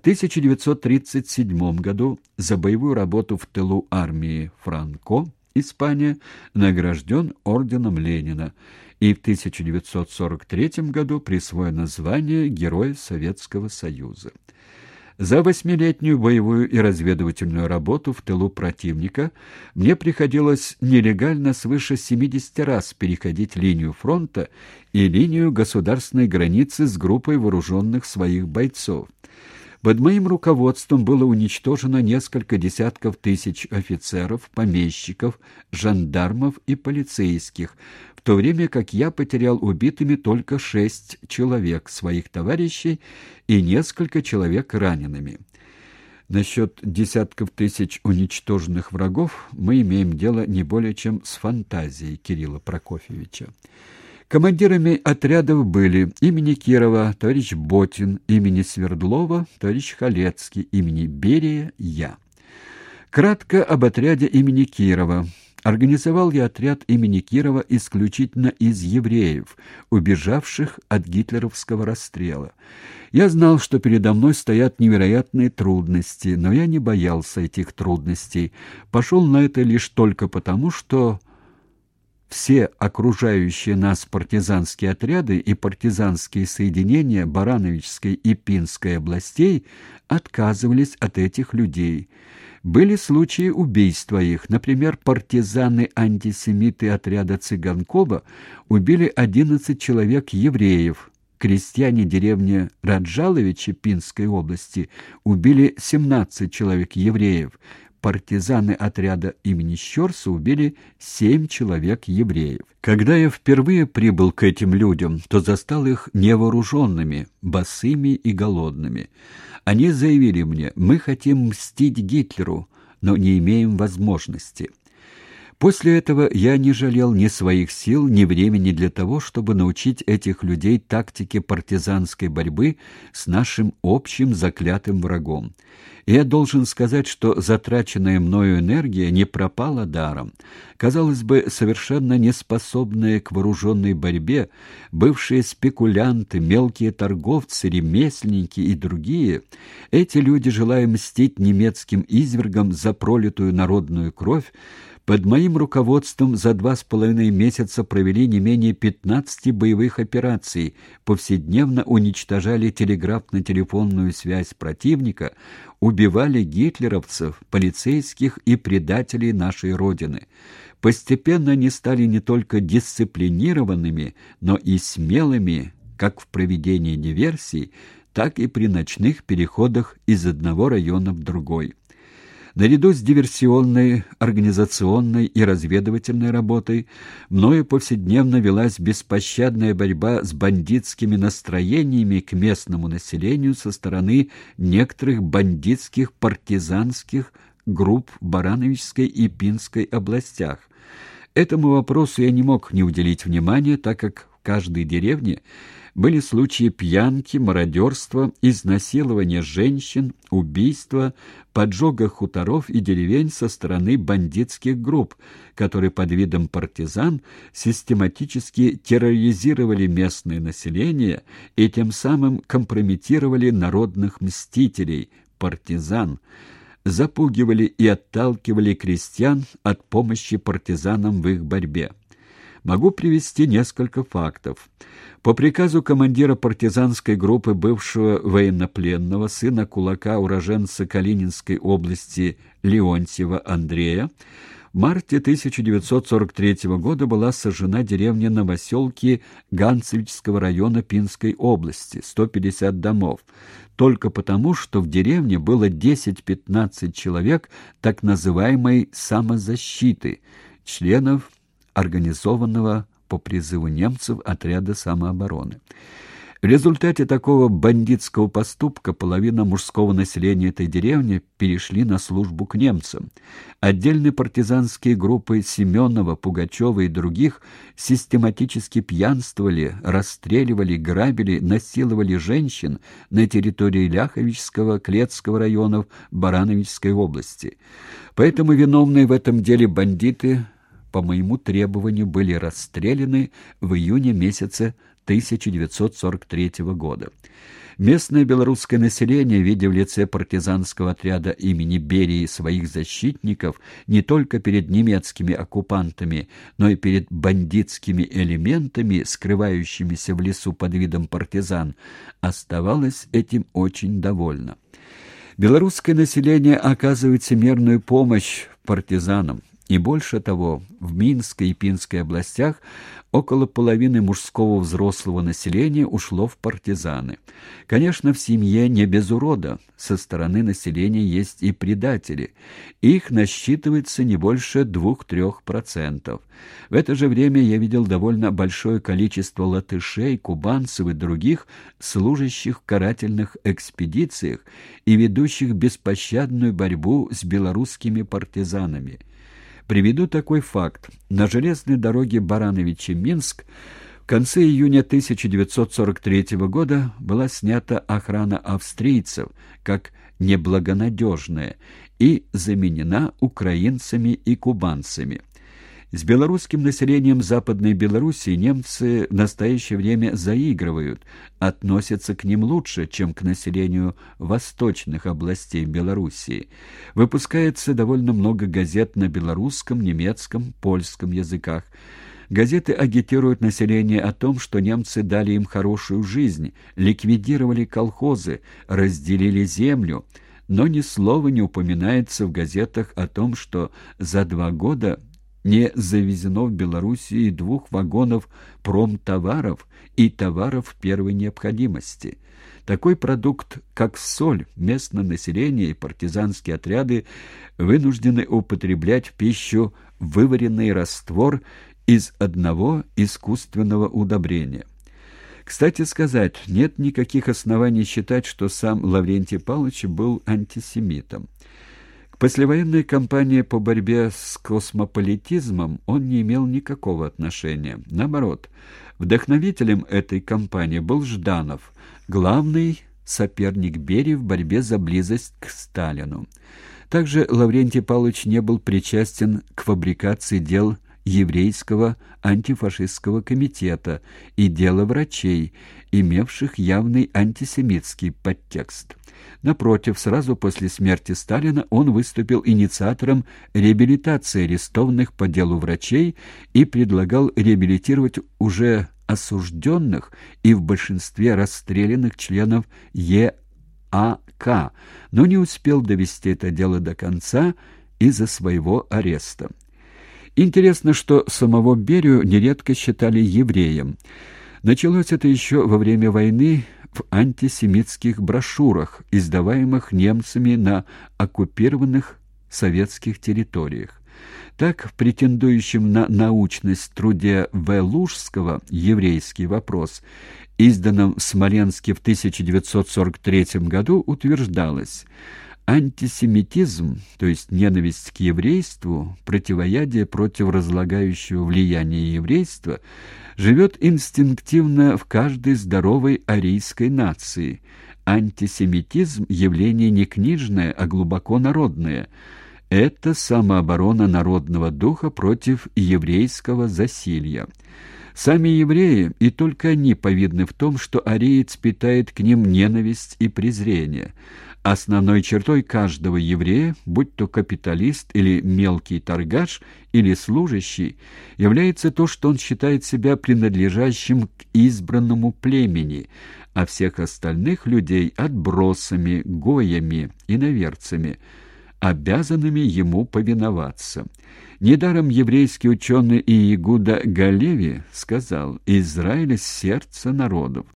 В 1937 году за боевую работу в тылу армии Франко, Испания, награжден орденом Ленина и в 1943 году присвоено звание Героя Советского Союза. За восьмилетнюю боевую и разведывательную работу в тылу противника мне приходилось нелегально свыше 70 раз переходить линию фронта и линию государственной границы с группой вооруженных своих бойцов. Под моим руководством было уничтожено несколько десятков тысяч офицеров, помещиков, жандармов и полицейских, в то время как я потерял убитыми только шесть человек своих товарищей и несколько человек ранеными. Насчет десятков тысяч уничтоженных врагов мы имеем дело не более чем с фантазией Кирилла Прокофьевича. Командирами отрядов были имени Кирова товарищ Ботин, имени Свердлова товарищ Халецкий, имени Берия я. Кратко об отряде имени Кирова. Организовал я отряд имени Кирова исключительно из евреев, убежавших от гитлеровского расстрела. Я знал, что передо мной стоят невероятные трудности, но я не боялся этих трудностей. Пошел на это лишь только потому, что все окружающие нас партизанские отряды и партизанские соединения Барановичской и Пинской областей отказывались от этих людей. Были случаи убийства их. Например, партизаны-антисемиты отряда Цыганкова убили 11 человек евреев. Крестьяне деревни Раджаловичи Пинской области убили 17 человек евреев партизаны отряда имени Щерса убили семь человек евреев. Когда я впервые прибыл к этим людям, то застал их невооруженными, босыми и голодными. Они заявили мне, мы хотим мстить Гитлеру, но не имеем возможности. После этого я не жалел ни своих сил, ни времени для того, чтобы научить этих людей тактике партизанской борьбы с нашим общим заклятым врагом. И я должен сказать, что затраченная мною энергия не пропала даром. Казалось бы, совершенно неспособные к вооруженной борьбе, бывшие спекулянты, мелкие торговцы, ремесленники и другие, эти люди, желая мстить немецким извергам за пролитую народную кровь, под моим руководством за два с половиной месяца провели не менее 15 боевых операций, повседневно уничтожали телеграфно-телефонную связь противника, убивали гитлеровцев, полицейских и предателей нашей Родины. Постепенно они стали не только дисциплинированными, но и смелыми, как в проведении диверсий, так и при ночных переходах из одного района в другой. Наряду с диверсионной, организационной и разведывательной работой мною повседневно велась беспощадная борьба с бандитскими настроениями к местному населению со стороны некоторых бандитских партизанских групп в Барановичской и Пинской областях. Этому вопросу я не мог не уделить внимания, так как в каждой деревне были случаи пьянки, мародерства, изнасилования женщин, убийства, поджога хуторов и деревень со стороны бандитских групп, которые под видом партизан систематически терроризировали местное население и тем самым компрометировали народных мстителей, партизан, запугивали и отталкивали крестьян от помощи партизанам в их борьбе. Могу привести несколько фактов. По приказу командира партизанской группы бывшего военнопленного, сына кулака уроженца Калининской области Леонтьева Андрея, в марте 1943 года была сожжена деревня Новоселки Ганцевичского района Пинской области, 150 домов, только потому, что в деревне было 10-15 человек так называемой самозащиты, членов организованного по призыву немцев отряда самообороны. В результате такого бандитского поступка половина мужского населения этой деревни перешли на службу к немцам. Отдельные партизанские группы Семенова, Пугачева и других систематически пьянствовали, расстреливали, грабили, насиловали женщин на территории Ляховичского, Клетского районов Барановичской области. Поэтому виновные в этом деле бандиты по моему требованию были расстреляны в июне месяце 1943 года. Местное белорусское население, видя в лице партизанского отряда имени Берии своих защитников не только перед немецкими оккупантами, но и перед бандитскими элементами, скрывающимися в лесу под видом партизан, оставалось этим очень довольно. Белорусское население оказывает всемирную помощь партизанам. И больше того, в Минской и Пинской областях около половины мужского взрослого населения ушло в партизаны. Конечно, в семье не без урода. Со стороны населения есть и предатели. Их насчитывается не больше двух-трех процентов. В это же время я видел довольно большое количество латышей, кубанцев и других, служащих в карательных экспедициях и ведущих беспощадную борьбу с белорусскими партизанами. Приведу такой факт. На железной дороге Барановичи-Минск в конце июня 1943 года была снята охрана австрийцев как неблагонадежная и заменена украинцами и кубанцами. С белорусским населением Западной Белоруссии немцы в настоящее время заигрывают, относятся к ним лучше, чем к населению восточных областей Белоруссии. Выпускается довольно много газет на белорусском, немецком, польском языках. Газеты агитируют население о том, что немцы дали им хорошую жизнь, ликвидировали колхозы, разделили землю, но ни слова не упоминается в газетах о том, что за два года не завезено в Белоруссии двух вагонов промтоваров и товаров первой необходимости. Такой продукт, как соль, местное население и партизанские отряды вынуждены употреблять в пищу вываренный раствор из одного искусственного удобрения. Кстати сказать, нет никаких оснований считать, что сам Лаврентий Павлович был антисемитом послевоенной кампании по борьбе с космополитизмом он не имел никакого отношения. Наоборот, вдохновителем этой кампании был Жданов, главный соперник Берии в борьбе за близость к Сталину. Также Лаврентий Павлович не был причастен к фабрикации дел еврейского антифашистского комитета и дела врачей, имевших явный антисемитский подтекст. Напротив, сразу после смерти Сталина он выступил инициатором реабилитации арестованных по делу врачей и предлагал реабилитировать уже осужденных и в большинстве расстрелянных членов ЕАК, но не успел довести это дело до конца из-за своего ареста. Интересно, что самого Берию нередко считали евреем. Началось это еще во время войны в антисемитских брошюрах, издаваемых немцами на оккупированных советских территориях. Так, в претендующем на научность труде В. Лужского «Еврейский вопрос», изданном в Смоленске в 1943 году, утверждалось – Антисемитизм, то есть ненависть к еврейству, противоядие против разлагающего влияния еврейства, живет инстинктивно в каждой здоровой арийской нации. Антисемитизм – явление не книжное, а глубоко народное. Это самооборона народного духа против еврейского засилья. Сами евреи, и только они повидны в том, что ариец питает к ним ненависть и презрение – Основной чертой каждого еврея, будь то капиталист или мелкий торгаш или служащий, является то, что он считает себя принадлежащим к избранному племени, а всех остальных людей отбросами, гоями, и наверцами, обязанными ему повиноваться. Недаром еврейский ученый Иегуда Галеви сказал «Израиль – сердце народов».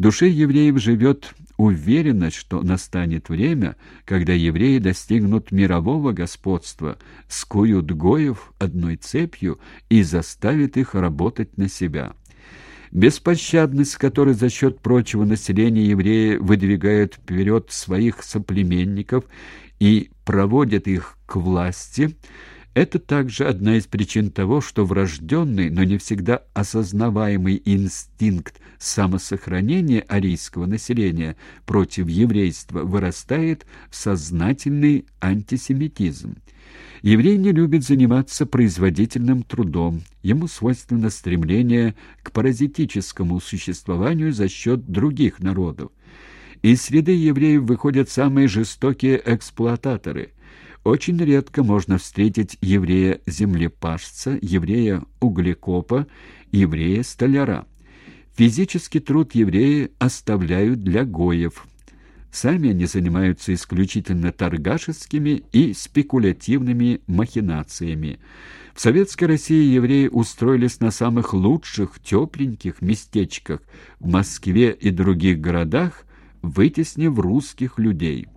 В душе евреев живет уверенность, что настанет время, когда евреи достигнут мирового господства, скуют гоев одной цепью и заставят их работать на себя. Беспощадность, которой за счет прочего населения евреи выдвигают вперед своих соплеменников и проводят их к власти, Это также одна из причин того, что врожденный, но не всегда осознаваемый инстинкт самосохранения арийского населения против еврейства вырастает в сознательный антисемитизм. Еврей не любит заниматься производительным трудом. Ему свойственно стремление к паразитическому существованию за счет других народов. Из среды евреев выходят самые жестокие эксплуататоры – очень редко можно встретить еврея-землепашца, еврея-углекопа, еврея-столяра. Физический труд евреи оставляют для гоев. Сами они занимаются исключительно торгашескими и спекулятивными махинациями. В Советской России евреи устроились на самых лучших, тепленьких местечках в Москве и других городах, вытеснив русских людей.